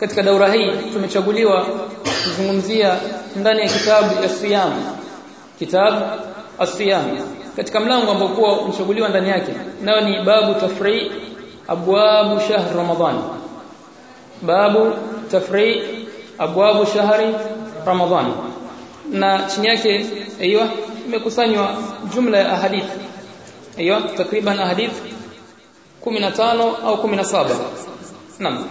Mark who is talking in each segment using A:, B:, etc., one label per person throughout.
A: katika daura hii tumechaguliwa kuzungumzia ndani ya kitabu ya siyam. Kitabu as-siyam. Katika mlango ambao kwa umechaguliwa ndani yake nayo ni babu tafri abwabu shahr ramadhan babu tafri abwabu shahri ramadhan na chini yake aiyo imekusanywa jumla ya ahadith. Aiyo takriban ahadith 15 au 17 naam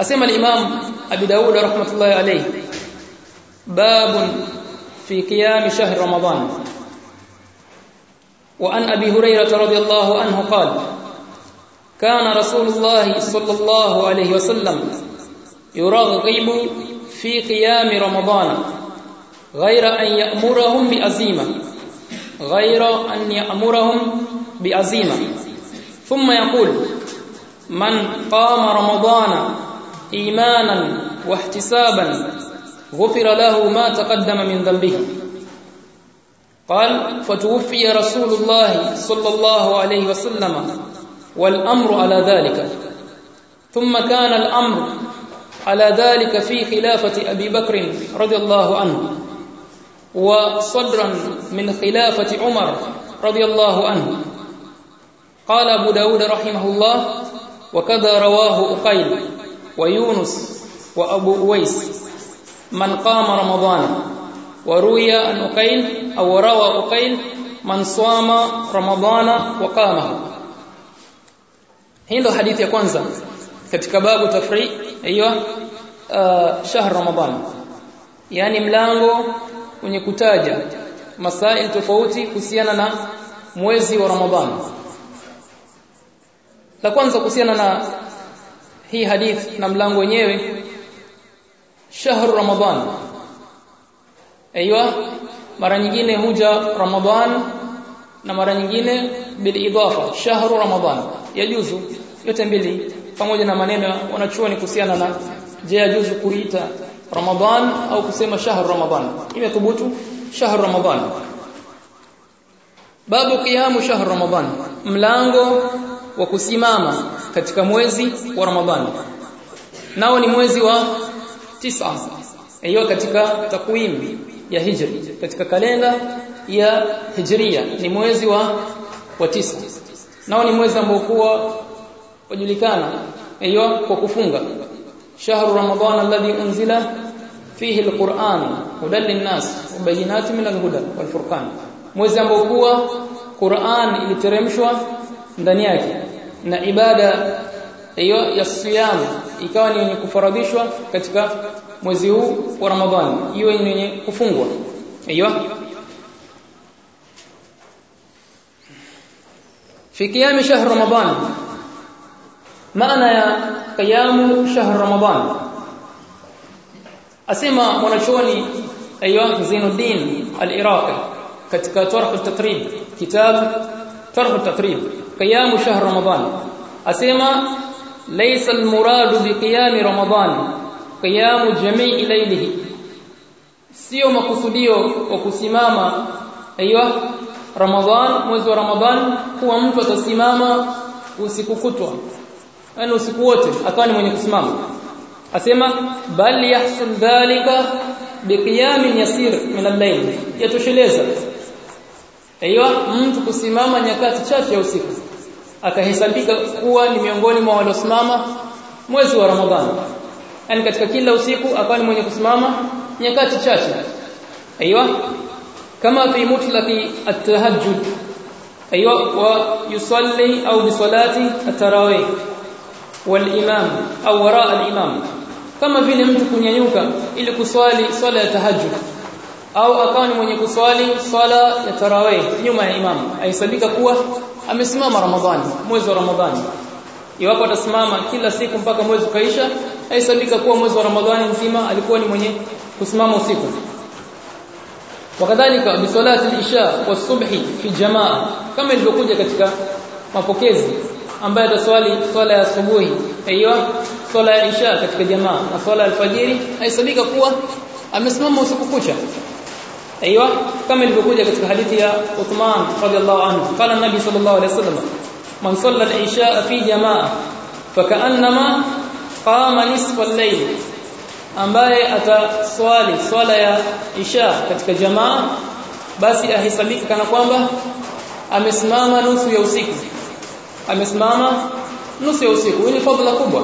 A: asema al-imam abi daud rahmatullahi alayhi bab fi qiyam shahr ramadan وعن أبي هريرة رضي الله عنه قال كان رسول الله صلى الله عليه وسلم يرغب في قيام رمضان غير أن يأمرهم بعزيمة غير أن يأمرهم بعزيمة ثم يقول من قام رمضان إيمانا واحتسابا غفر له ما تقدم من ذنبه. قال فتوفي رسول الله صلى الله عليه وسلم والأمر على ذلك. ثم كان الأمر على ذلك في خلافة أبي بكر رضي الله عنه. وصدرا من خلافة عمر رضي الله عنه. قال أبو داود رحمه الله وكذا رواه أقيل. ويونس وأبو أويس من قام رمضان وروي عن أقيل أو روى أقيل من صام رمضان وقامه هي حديث ya kwanza katika babu tafri hiyo uh, shahr ramadan yani mlango wenye kutaja masail tofauti kuhusiana na mwezi wa ramadhan la kwanza kuhusiana na hii hadith na mlango wenyewe shahru ramadan. Aiywa mara nyingine huja ramadan na mara nyingine bilidafa shahru ramadan. Yajuzu yote mbili pamoja na maneno wanachuoni kuhusiana na je yajuzu kuita ramadan au kusema shahru Ramadhan imethubutu shahru ramadan. Babu qiyamu shahru ramadan. Mlango wa kusimama katika mwezi wa Ramadhani. Nao ni mwezi wa tisa. Hiyo katika takwimu ya hijri katika kalenda ya hijria ni mwezi wa wa tisa. Nao ni mwezi ambao kuwa wajulikana hiyo kwa kufunga. Shahru ramadhan alladhi unzila fihi alquran hudan linnas wa bayinatin min alhuda walfurqan. Mwezi ambao kuwa Qur'an iliteremshwa ndani yake na ibada hiyo ya siyam ikawa ni yenye kufaradhishwa katika mwezi huu wa Ramadhani iwe ni yenye kufungwa hiyo في قيام شهر رمضان maana ya qiyamu shahr ramadan asema mwanachuoni ayyuha Zainuddin al-Iraqi katika tarh at-tatrib kitab tarh at-tatrib qiyamu shahr ramadan. Asema laysa almuradu biqiyami ramadan qiyamu jami'i laylihi. Sio makusudio wa kusimama aiywa Ramadhan mwezi wa Ramadhan kuwa mtu atasimama usiku kutwa yani usiku wote akawa ni mwenye kusimama. Asema bal yahsul dhalika biqiyamin yasir min al-layl. Yatosheleza. Aiyo mtu kusimama nyakati chache ya usiku akahesabika kuwa ni miongoni mwa waliosimama mwezi wa Ramadhani yani katika kila usiku akawa ni mwenye kusimama nyakati chache. Aiyo kama fi mutlaqi at-tahajjud. Aiyo wa yusalli au bi salati at-tarawih. Wal imam au wara al-imam kama vile mtu kunyanyuka ili kuswali swala ya tahajjud. Au akawa ni mwenye kuswali swala ya tarawih nyuma ya imam. Aisabika kuwa amesimama ramadhani mwezi wa ramadhani. Iwapo atasimama kila siku mpaka mwezi kaisha aisabika kuwa mwezi wa ramadhani nzima alikuwa ni mwenye kusimama usiku. Wakadhalika bi salati al-isha wa subhi fi jamaa kama ilivyokuja katika mapokezi ambaye ataswali swala ya asubuhi. Hiyo swala ya isha katika jamaa na swala ya alfajiri haisabika kuwa amesimama usiku kucha hiyo kama ilivyokuja katika hadithi ya Uthman radhiallahu anhu qala nabi sallallahu alayhi wasallam man salla al-isha fi jamaa fakaannama qama nisfa al-layl ambaye ataswali swala ya isha katika jamaa basi ahesabika kana kwamba amesimama nusu ya usiku amesimama nusu ya usiku hii ni fadhila kubwa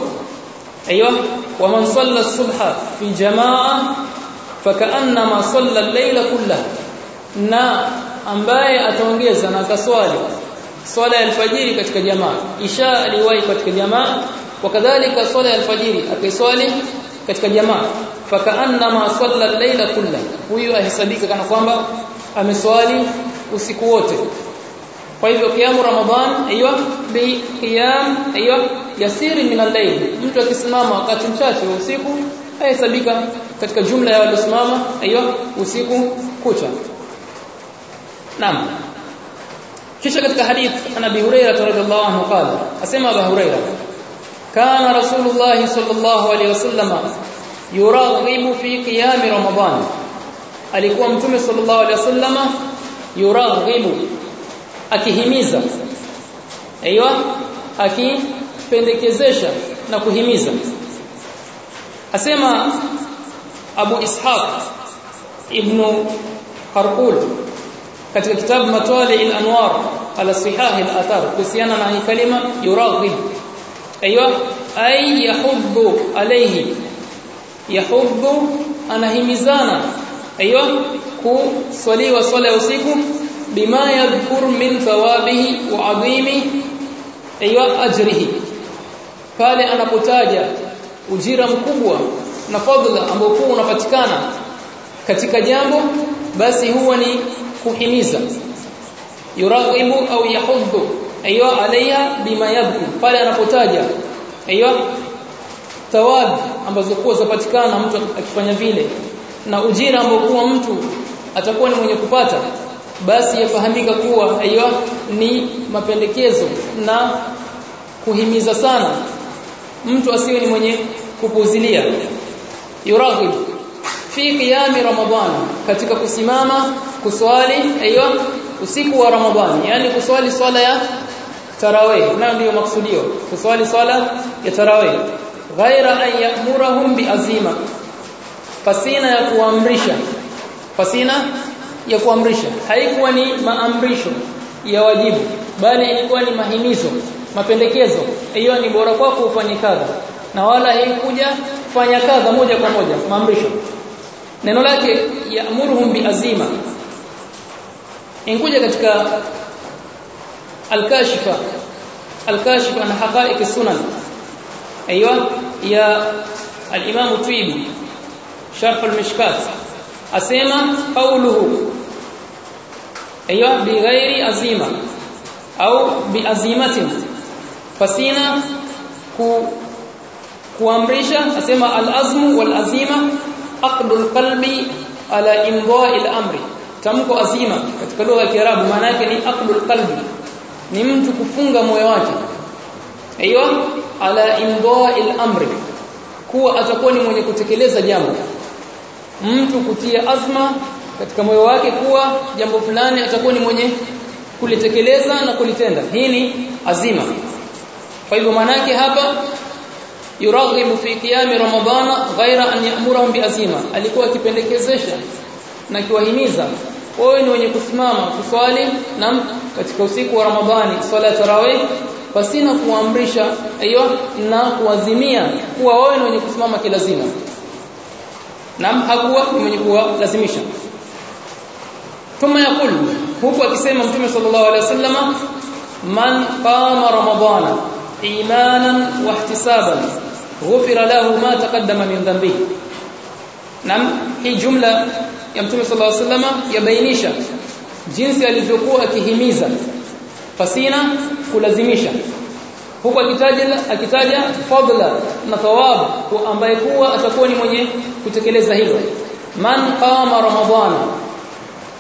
A: ايوه ومن صلى الصبح في جماعه fakaannama salla al-layla kullah. Na ambaye ataongeza na akaswali swala ya alfajiri katika jamaa. Isha aliwahi katika jamaa wakadhalika swala ya alfajiri akaiswali katika jamaa. Fakaannama salla al-layla kullah. Huyu ahesabika kana kwamba ameswali usiku wote. Kwa hivyo kiamu ramadhan aiyo bi qiyam aiyo yasiri min al-layl. Mtu akisimama wakati mchache usiku ahesabika katika jumla ya waliosimama aiyo usiku kucha naam kisha katika hadith ana Abi Hurairah radhiallahu anhu qala asema Abu Hurairah kana Rasulullah sallallahu alayhi wasallam yuraghibu fi qiyam Ramadan alikuwa mtume sallallahu alayhi wasallam yuraghibu akihimiza aiywa akipendekezesha na kuhimiza asema أبو إسحاق ابن قرقول كتب كتاب مطالع الأنوار على صحاح الآثار. كسيانا عن كلمة يراغب أيوة. أي يحب عليه. يحب أنا هميزانا أيوة. كو صلي وصلى وسيكم بما يذكر من ثوابه وعظيم أيوة أجره. قال أنا بتاجة ujira mkubwa na fadhila kwa unapatikana katika jambo basi huwa ni kuhimiza yuraghibu au yahuddu aywa alaiha bima yabku pale anapotaja aywa thawab ambazo kwa zapatikana mtu akifanya vile na ujira ambao kwa mtu atakuwa ni mwenye kupata basi yafahamika kuwa aywa ni mapendekezo na kuhimiza sana mtu asiwe ni mwenye kupuzilia yuraghib fi qiyami ramadhan katika kusimama kuswali aiyo usiku wa ramadhani yani kuswali swala ya tarawih na ndio maksudio. Kuswali swala ya tarawih. Ghaira an ya'murahum biazima fasina ya kuamrisha. Fasina ya kuamrisha. Haikuwa ni maamrisho ya wajibu bali ilikuwa ni mahimizo mapendekezo. Hiyo ni bora kwako ufanye kadha. Na wala haikuja fanya kadha moja kwa moja maamrisho neno lake ya'muruhum biazima inkuja katika al-kashifa al-kashifa an haqa'iq sunan أيوه يا الامام الطيبي شرح المشكات اسمع قوله أيوه بغير عزيمه biazimatin fasina ku kuamrisha asema al-azmu wal azima aqdul qalbi ala imdha'il al-amri. Tamko azima katika lugha ya Kiarabu maana yake ni aqdul qalbi. Ni mtu kufunga moyo wake. Aiyo ala imdha'il al-amri. Kuwa atakuwa ni mwenye kutekeleza jambo. Mtu kutia azma katika moyo wake kuwa jambo fulani atakuwa ni mwenye kulitekeleza na kulitenda. Hii ni azima. Kwa hivyo manake hapa yuraghibu fi qiyam ramadana ghaira an ya'murahum biazima alikuwa akipendekezesha na kiwahimiza wewe ni wenye kusimama kuswali na katika usiku wa Ramadhani swala tarawih pasina kuamrisha aiyo na kuazimia kuwa wewe ni wenye kusimama kilazima na hakuwa ni mwenye kuwalazimisha. Thumma yaqulu huku akisema mtume sallallahu alaihi wasallam man qama ramadhana إيمانا واحتسابا. غفر له ما تقدم من ذنبه. نعم هي جملة يمتم صلى الله عليه وسلم يبينيشا جنس يلزقوا كهميزا فسينا كلزميشا هو أكتاج فضلا فضل نثواب وأن بيكوا أتكوني مني كتكيل زهيد من قام رمضان.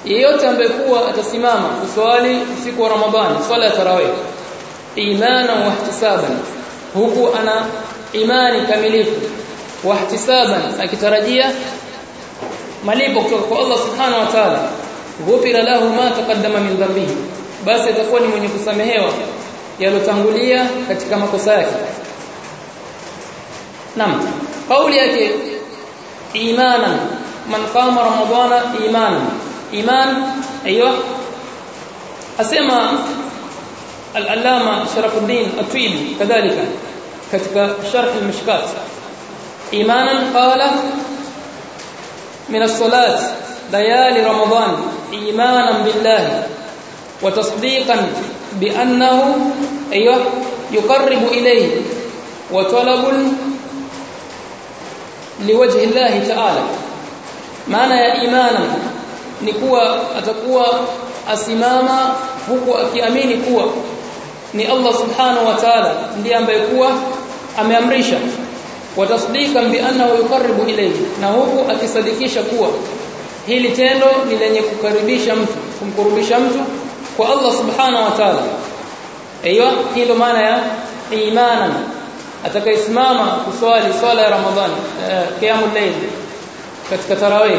A: يوتا بيكوا أتسماما. سؤالي في رمضان. صلاة تراويح. imana wa ihtisaban. Huku ana imani kamilifu. Wa ihtisaban akitarajia malipo kutoka kwa Allah subhanahu wa ta'ala. Ghufira lahu ma taqaddama min dhanbihi. Basi atakuwa ni mwenye kusamehewa yalotangulia katika makosa yake. Nam kauli yake imana man qama ramadhana imanan. Iman aiyo asema العلامة شرف الدين الطيبي كذلك كتب شرح المشكات. إيمانا قال من الصلاة ليالي رمضان إيمانا بالله وتصديقا بأنه أيوه يقرب إليه وطلب لوجه الله تعالى. معنى يا إيمانا ni أتقوى أسماما asimama huku akiamini kuwa ni Allah subhanahu wa ta'ala ndiye ambaye kuwa ameamrisha watasdiqan bi annahu yuqarribu ilayhi na huku akisadikisha kuwa hili tendo ni lenye kukaribisha mtu kumkurubisha mtu kwa Allah subhanahu wa ta'ala aiyo hilo maana ya imanan atakayesimama kuswali swala ya ramadhani qiyamul layl katika tarawih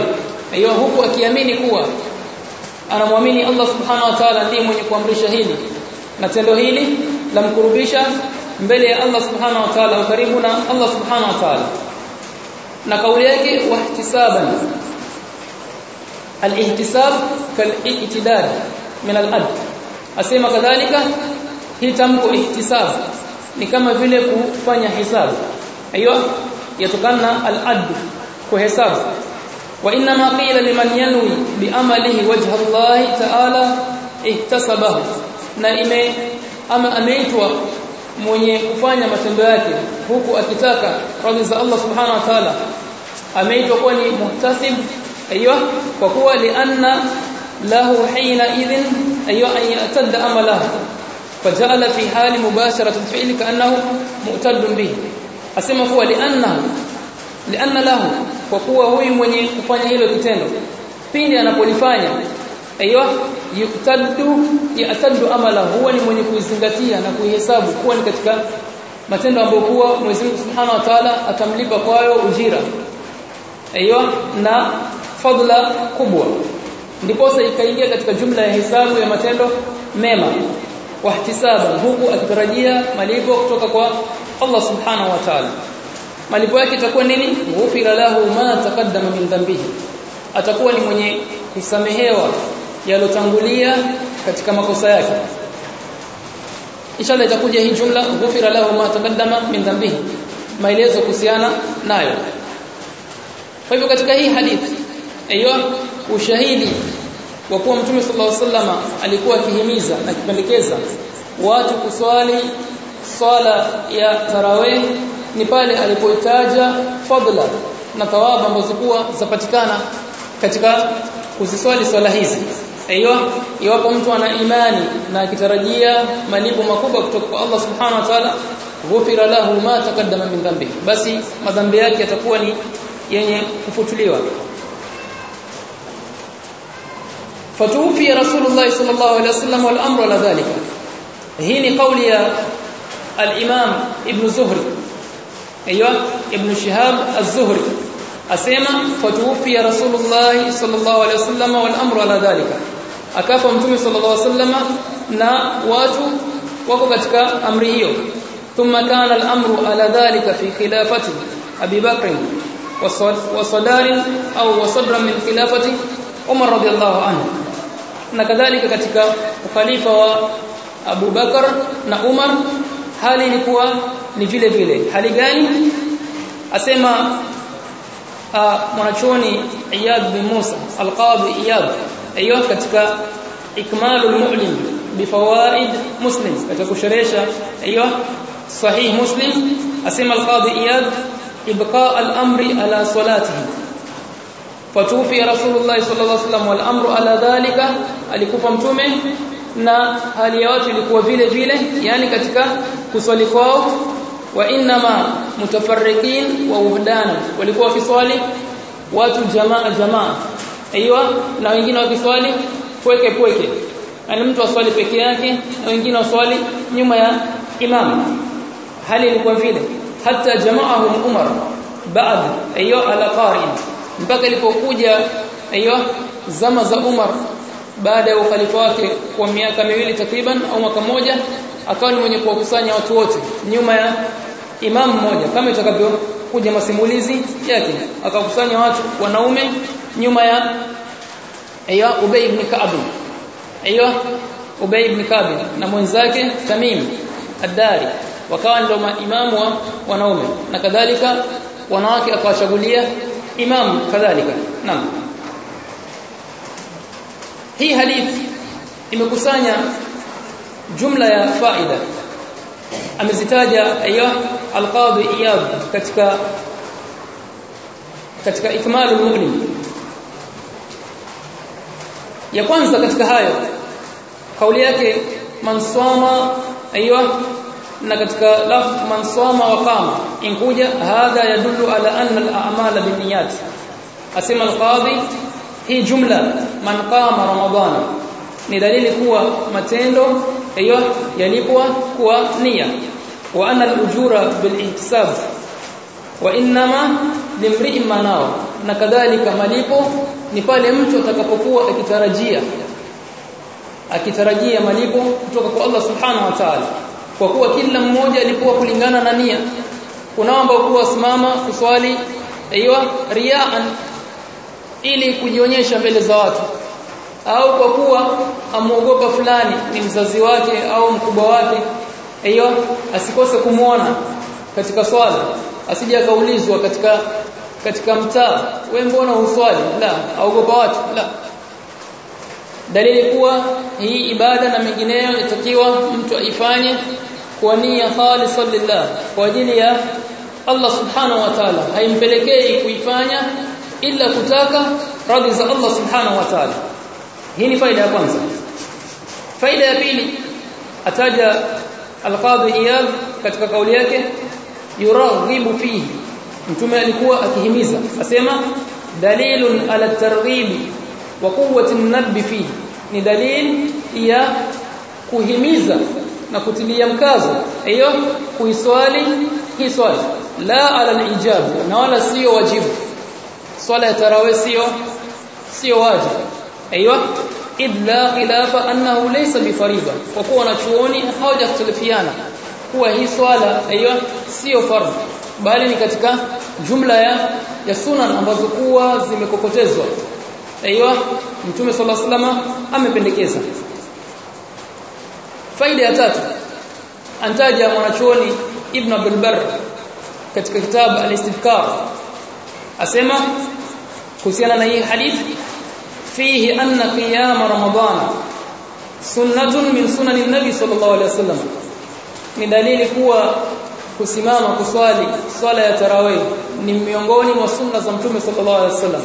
A: aiyo huku akiamini kuwa anamwamini Allah subhanahu wa ta'ala ndiye mwenye kuamrisha hili na tendo hili lamkurubisha mbele ya Allah subhanahu wa ta'ala karibu na Allah subhanahu wa ta'ala na kauli yake wahtisaban kal-i'tidad min al-ad asema kadhalika hii tamko ihtisab ni kama vile kufanya hisabu aiyo yatokana al-ad kuhesabu wa inma qila liman yanwi bi'amalihi wajha Allah ta'ala ihtasabahu na ime ama ameitwa mwenye kufanya matendo yake huku akitaka radhi za Allah subhanahu wa ta'ala ameitwa kuwa ni muhtasib aiyo kwa kuwa lianna lahu hina idhin aiyo an yatadda amalahu fajala fi hali mubasharati alfi'li kaannahu mu'taddun bihi asema kuwa lianna lianna lahu kwa kuwa huyu mwenye kufanya hilo kitendo pindi anapolifanya aiyo yuktaddu yataddu amala huwa ni mwenye kuizingatia na kuihesabu kuwa ni katika matendo ambayo kuwa Mwenyezi Mungu Subhanahu wa Ta'ala atamlipa kwayo ujira. Aiyo na fadla kubwa. Ndiposa ikaingia katika jumla ya hesabu ya matendo mema wa wahtisaban huku akitarajia malipo kutoka kwa Allah Subhanahu wa Ta'ala. Malipo yake itakuwa nini? Ghufira lahu ma taqaddama min dhanbihi. Atakuwa ni mwenye kusamehewa yalotangulia katika makosa yake. Inshallah itakuja hii jumla ghufira lahu ma taqaddama min dhanbihi. Maelezo kuhusiana nayo. Kwa hivyo katika hii hadithi aiyo ushahidi wa kuwa mtume sallallahu alaihi wasallam alikuwa akihimiza na kupendekeza watu kuswali swala ya tarawih ni pale alipoitaja fadla na thawabu ambazo kuwa zapatikana katika kuziswali swala hizi aiyo iwapo mtu ana imani na akitarajia malipo makubwa kutoka kwa Allah subhanahu wa ta'ala ghufira lahu ma taqaddama min dhanbi basi madhambi yake yatakuwa ni yenye kufutuliwa fatufi rasulullah sallallahu alaihi wasallam wal amru ala dhalika hii ni kauli ya al-imam ibn zuhri ايوه ابن شهاب الزهري asema fatufi rasulullah sallallahu alaihi wasallam wal amru ala dhalika akafa mtume sallallahu alaihi wasallam na watu wako katika amri hiyo thumma kana al amru ala dhalika fi khilafati abi bakr wa sadar au wa sadra min khilafati umar radiyallahu anhu na kadhalika katika ukhalifa wa Abu Bakar na Umar hali ilikuwa ni vile vile hali gani asema mwanachuoni Iyad bin Musa al-Qadi Iyad أيوه كتابا إكمال المعلم بفوائد مسلم. اتكشريشا أيوه صحيح مسلم. اسما القاضي إياد إبقاء الأمر على صلاته. فتوفي رسول الله صلى الله عليه وسلم والأمر على ذلك. اليكوفا متومه نا حاليات ilikuwa vile vile yani katika kusali kwao wa inma mutafarriqin wa uhdana walikuwa fi swali watu jamaa jamaa aiywa na wengine wakiswali pweke pweke. Yaani mtu aswali peke yake na wengine waswali nyuma ya imam. Hali ilikuwa vile. Hata jamaahum umar baad aiywa ala qarin mpaka ilipokuja aiywa zama za umar baada ya ukhalifa wake kwa miaka miwili takriban au mwaka mmoja akawa ni mwenye kuwakusanya watu wote nyuma ya imam mmoja. Kama itakavyokuja masimulizi yake akakusanya watu wanaume nyuma ya aiyo Ubay ibn Ka'b. Aiyo Ubay ibn Ka'b. Na mwenzake Tamim ad-Dari. Wakawa ndio maimamu wa wanaume. Na kadhalika wanawake akawachagulia imam kadhalika. Naam. Hii hadithi imekusanya jumla ya faida. Amezitaja aiyo al-Qadhi Iyad katika katika ikmalul mu'lim ya kwanza katika hayo kauli yake man sama aiywa na katika laf man sama wa qama inkuja hadha yadullu ala anna al-a'mal binniyat asema al-qadhi hii jumla man qama ramadhana ni dalili kuwa matendo aiywa yalipwa kuwa nia wa anna al-ujura bil ihtisab wa inma limri'in manao na kadhalika malipo ni pale mtu atakapokuwa akitarajia akitarajia malipo kutoka kwa Allah subhanahu wa ta'ala. Kwa kuwa kila mmoja alikuwa kulingana na nia. Kunao ambao kuwa simama kuswali aiywa riaan ili kujionyesha mbele za watu. Au kwa kuwa amuogopa fulani ni mzazi wake au mkubwa wake aiywa asikose kumuona katika swala asije akaulizwa katika katika mtaa. Wewe mbona uswali la aogopa watu. La. Dalili kuwa hii ibada na mengineyo inatakiwa mtu aifanye kwa nia khalisa lillah kwa ajili ya Allah subhanahu wa ta'ala. Haimpelekei kuifanya ila kutaka radhi za Allah subhanahu wa ta'ala. Hii ni faida ya kwanza. Faida ya pili ataja al-qadhi katika kauli yake yuraghibu fihi mtume alikuwa akihimiza asema dalilun ala targhibi wa quwwati an-nadb fihi ni dalil ya kuhimiza na kutilia mkazo. Hiyo kuiswali hii swali. La ala al-ijab na wala sio wajibu. Swala ya tarawih sio sio wajibu. Aiywa idla khilafa annahu laysa bifarida kwa kuwa wanachuoni hawajakhtalifiana kuwa hii swala aiywa sio fardhu bali ni katika jumla ya ya sunan ambazo kuwa zimekokotezwa. Aiywa mtume sallallahu alaihi wasallam amependekeza. Faida ya tatu antaja mwanachuoni ibn abdul barr katika kitabu al-istidkar asema kuhusiana na hii hadithi fihi anna qiyam ramadana sunnatun min sunani nabi sallallahu alaihi wasallam. Ni dalili kuwa kusimama kuswali swala ya tarawih ni miongoni mwa sunna za mtume sallallahu alaihi wasallam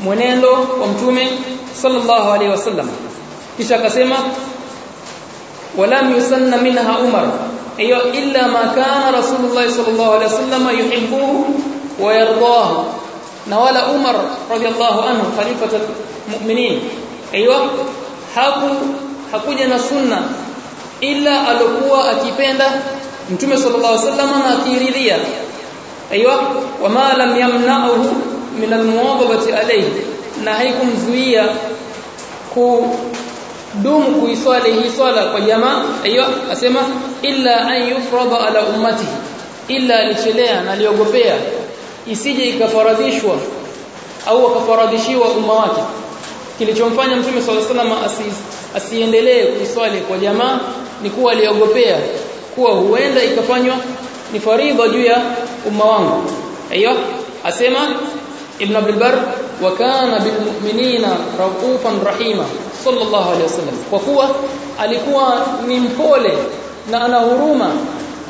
A: mwenendo wa mtume sallallahu alaihi wasallam kisha akasema walam yusanna minha umar hiyo illa ma kana rasulullah sallallahu alaihi wasallam yuhibbuhu wa yardahu na wala umar radiyallahu anhu khalifatul mu'minin hiyo haku hakuja na sunna ila alokuwa akipenda mtume sallallahu alaihi wasallam na akiridhia aiywa wama lam yamna'uhu min almuwadabati alayhi. Na haikumzuia kudumu kuiswali hii swala kwa jamaa. Aiyo asema illa an yufrada ala ummatihi. Illa alichelea na aliogopea. Isije ikafaradhishwa au akafaradhishiwa umma wake. Kilichomfanya mtume sallallahu alaihi wasallam asiendelee kuiswali kwa jamaa ni kuwa aliogopea. Kuwa huenda ikafanywa ni faridha juu ya umma wangu. Aiyo asema ibn abdul bar wa kana bil mu'minina raufan rahima sallallahu alaihi wasallam. Kwa kuwa alikuwa ni mpole na ana huruma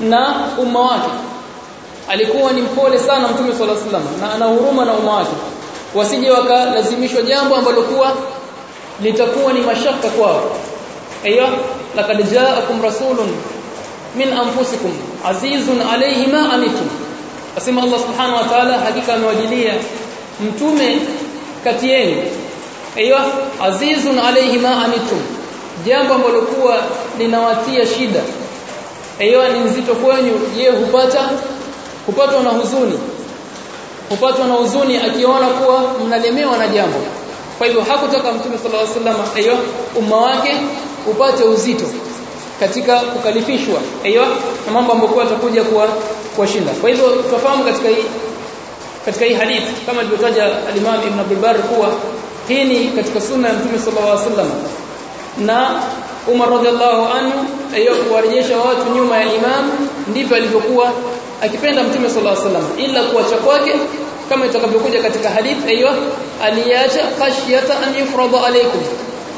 A: na umma wake. Alikuwa ni mpole sana mtume sallallahu alaihi wasallam na ana huruma na umma wake. Wasije wakalazimishwa jambo ambalo kuwa litakuwa ni mashaka kwao. Aiyo laqad ja'akum rasulun min anfusikum azizun alayhi ma anitum asema Allah subhanahu wa ta'ala hakika amewajilia mtume kati yenu. Aiyo azizun alayhi ma anitum jambo ambalo kuwa linawatia shida. Aiyo ni nzito kwenu je hupata hupatwa na huzuni. Hupatwa na huzuni akiona kuwa mnalemewa na jambo. Kwa hivyo hakutaka mtume sallallahu alaihi wasallam aiyo umma wake upate uzito katika kukalifishwa. Aiyo na mambo ambayo atakuja kuwa kuwashinda. Kwa hivyo tufahamu katika hii katika hii hadithi kama alivyotaja al-Imam Ibn Abdul Barr kuwa hii ni katika sunna ya Mtume sallallahu alaihi wasallam. Na Umar radhiallahu anhu aiyo kuwarejesha watu nyuma ya imam ndivyo alivyokuwa akipenda Mtume sallallahu alaihi ila kuacha kwake kama itakavyokuja katika hadithi aiyo aliacha khashyata an yufrada alaykum.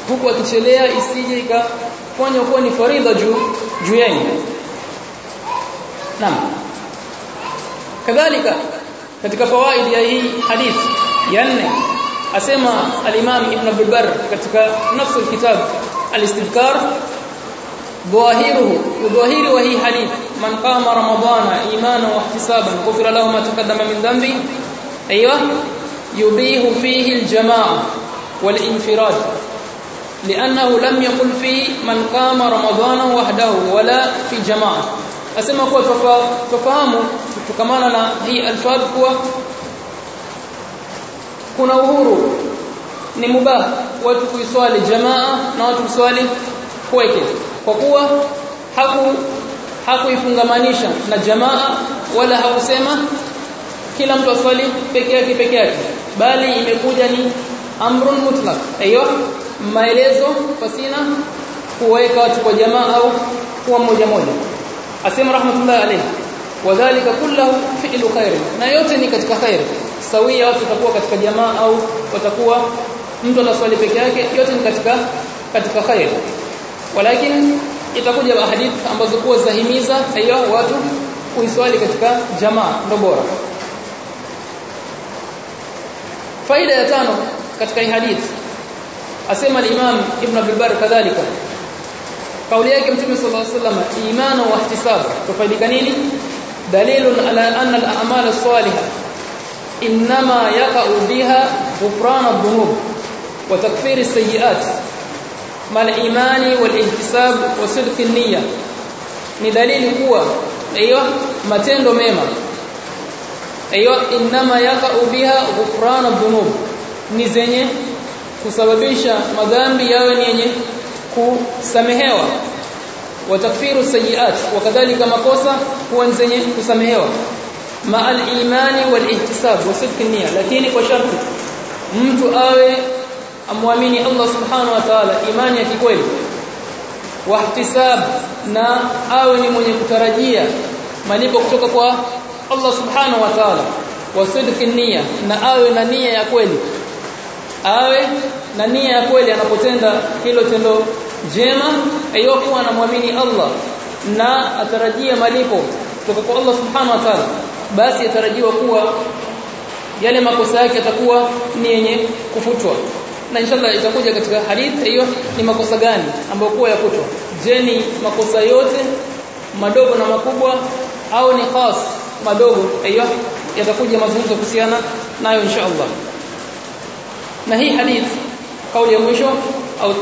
A: Huku akichelea isije ikafanywa kuwa ni faridha juu juu yenu naam kadhalika katika fawaid ya hii hadithi ya nne asema al-Imam Ibn Abdul Barr katika nafsi al-kitab al-Istidkar ظاهره وظاهر وهي حديث من قام رمضان ايمانا له ما تقدم من ذنبه أيوه يبيه فيه الجماعه والانفراد لانه لم يقل فيه من قام رمضان وحده ولا في جماعه asema kuwa tufahamu tukamana na hii alfadh kuwa kuna uhuru ni mubah watu kuiswali jamaa na watu kuswali kweke kwa kuwa haku hakuifungamanisha na jamaa wala hakusema kila mtu aswali peke yake peke yake bali imekuja ni amrun mutlaq aiyo maelezo pasina kuweka watu kwa jamaa au kuwa mmoja mmoja. Asema rahmatullahi alayhi wadhālika kulluhu fi'lu khair na yote ni katika khair sawia watu watakuwa katika jamaa au watakuwa mtu anaswali peke yake yote ni katika katika khair walakin itakuja hadith ambazo kuwa zahimiza hiyo watu kuiswali katika jamaa ndo bora. Faida ya tano katika hii hadith asema al-Imam Ibn Abdul Barr kadhalika kauli yake Mtume sallallahu alaihi wasallam imanu wa ihtisab tufaidika nini dalilun ala anna al-a'mal as-salihah inma yaqa'u biha ghufran adh-dhunub wa takfir as-sayyi'at mal imani wal ihtisab wa sidq an-niyya ni dalili kuwa hiyo matendo mema hiyo inma yaqa'u biha ghufran adh-dhunub ni zenye kusababisha madhambi yawe ni yenye kusamehewa. Wa takfiru sayiat wakadhalika makosa huwa zenye kusamehewa. Ma al-imani wal ihtisab wa sidq niyya. Lakini kwa sharti mtu awe amwamini Allah subhanahu wa ta'ala imani ya kweli wa ihtisab na awe ni mwenye kutarajia malipo kutoka kwa Allah subhanahu wa ta'ala. Wa sidq niyya na awe na nia ya kweli awe na nia ya kweli anapotenda hilo tendo jema ayokuwa anamwamini Allah na atarajia malipo kutoka kwa Allah subhanahu wa ta'ala basi atarajiwa kuwa yale makosa yake yatakuwa ni yenye kufutwa. Na inshallah itakuja katika hadithi hiyo ni makosa gani ambayo kuwa yakutwa je ni makosa yote madogo na makubwa au ni khas madogo aiyo yatakuja mazungumzo kuhusiana nayo inshallah na hii hadith kauli ya mwisho au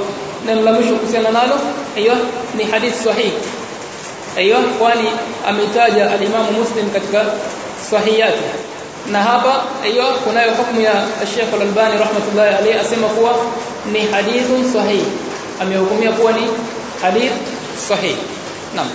A: neno la mwisho kuhusiana nalo hiyo ni hadith sahih hiyo kwani ametaja al-Imam Muslim katika sahih yake na hapa hiyo kunayo hukumu ya Sheikh Al-Albani rahmatullahi alayhi asema kuwa ni hadithun sahih amehukumia kuwa ni hadith sahih naam